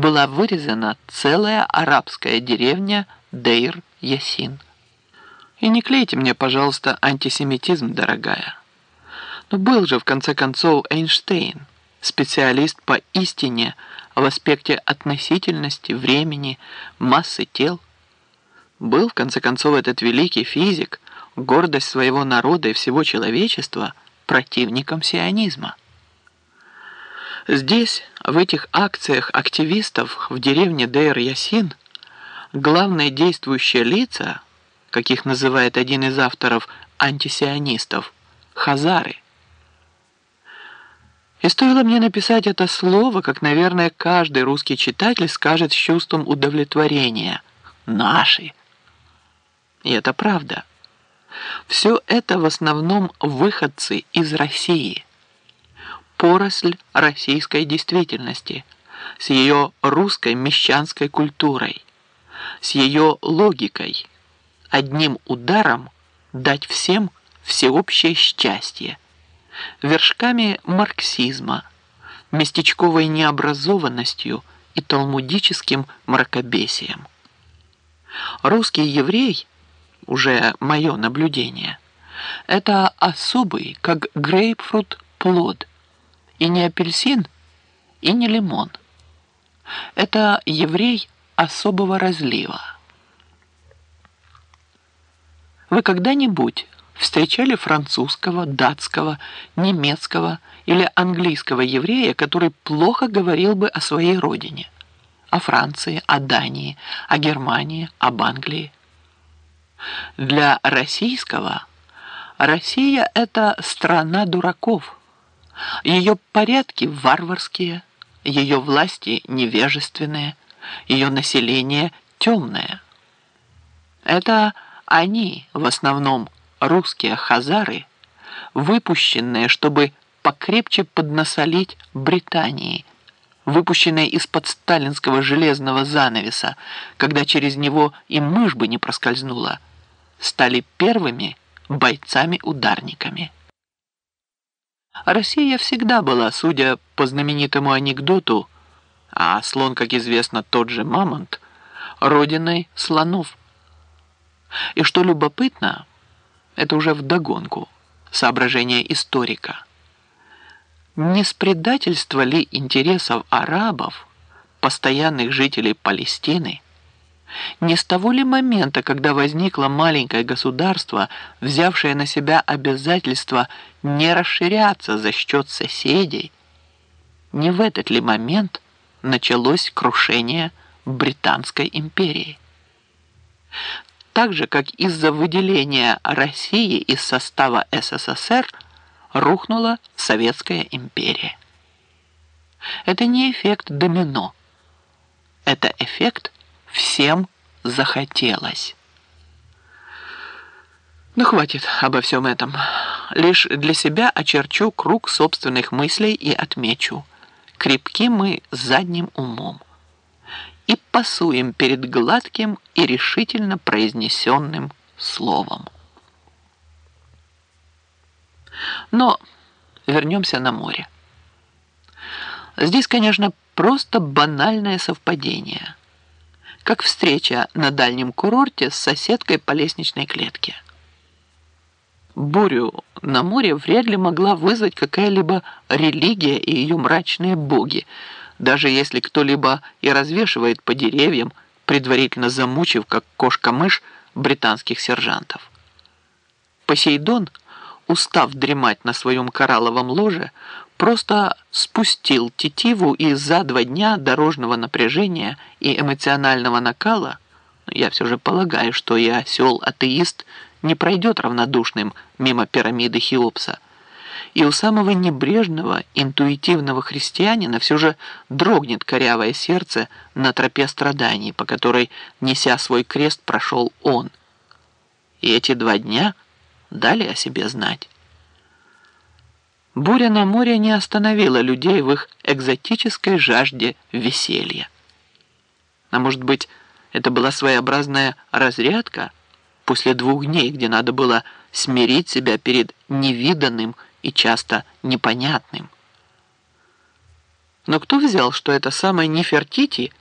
была вырезана целая арабская деревня Дейр-Ясин. И не клейте мне, пожалуйста, антисемитизм, дорогая. Но был же, в конце концов, Эйнштейн, специалист по истине в аспекте относительности, времени, массы тел. Был, в конце концов, этот великий физик, гордость своего народа и всего человечества, противником сионизма. Здесь, в этих акциях активистов в деревне Дейр-Ясин, главные действующие лица, каких называет один из авторов антисионистов, хазары. И стоило мне написать это слово, как, наверное, каждый русский читатель скажет с чувством удовлетворения «наши». И это правда. Все это в основном выходцы из России – поросль российской действительности, с ее русской мещанской культурой, с ее логикой, одним ударом дать всем всеобщее счастье, вершками марксизма, местечковой необразованностью и талмудическим мракобесием. Русский еврей, уже мое наблюдение, это особый, как грейпфрут, плод, и не апельсин, и не лимон. Это еврей особого разлива. Вы когда-нибудь встречали французского, датского, немецкого или английского еврея, который плохо говорил бы о своей родине, о Франции, о Дании, о Германии, об Англии? Для российского Россия – это страна дураков – ее порядки варварские, ее власти невежественные, ее население темное. Это они, в основном русские хазары, выпущенные, чтобы покрепче поднасолить Британии, выпущенные из-под сталинского железного занавеса, когда через него и мышь бы не проскользнула, стали первыми бойцами-ударниками. Россия всегда была, судя по знаменитому анекдоту, а слон, как известно, тот же мамонт, родиной слонов. И что любопытно, это уже вдогонку, соображение историка. Не с предательства ли интересов арабов, постоянных жителей Палестины, не с того ли момента, когда возникло маленькое государство, взявшее на себя обязательство не расширяться за счет соседей, не в этот ли момент началось крушение Британской империи? Так же, как из-за выделения России из состава СССР рухнула Советская империя. Это не эффект домино. Это эффект всем захотелось. Ну, хватит обо всем этом. Лишь для себя очерчу круг собственных мыслей и отмечу. Крепки мы задним умом. И пасуем перед гладким и решительно произнесенным словом. Но вернемся на море. Здесь, конечно, просто банальное совпадение – как встреча на дальнем курорте с соседкой по лестничной клетке. Бурю на море вряд ли могла вызвать какая-либо религия и ее мрачные боги, даже если кто-либо и развешивает по деревьям, предварительно замучив, как кошка-мышь, британских сержантов. Посейдон, устав дремать на своем коралловом ложе, просто спустил тетиву и за два дня дорожного напряжения и эмоционального накала, я все же полагаю, что и осел-атеист не пройдет равнодушным мимо пирамиды Хеопса, и у самого небрежного, интуитивного христианина все же дрогнет корявое сердце на тропе страданий, по которой, неся свой крест, прошел он. И эти два дня дали о себе знать. Буря на море не остановила людей в их экзотической жажде веселья. А может быть, это была своеобразная разрядка после двух дней, где надо было смирить себя перед невиданным и часто непонятным. Но кто взял, что это самая Нефертити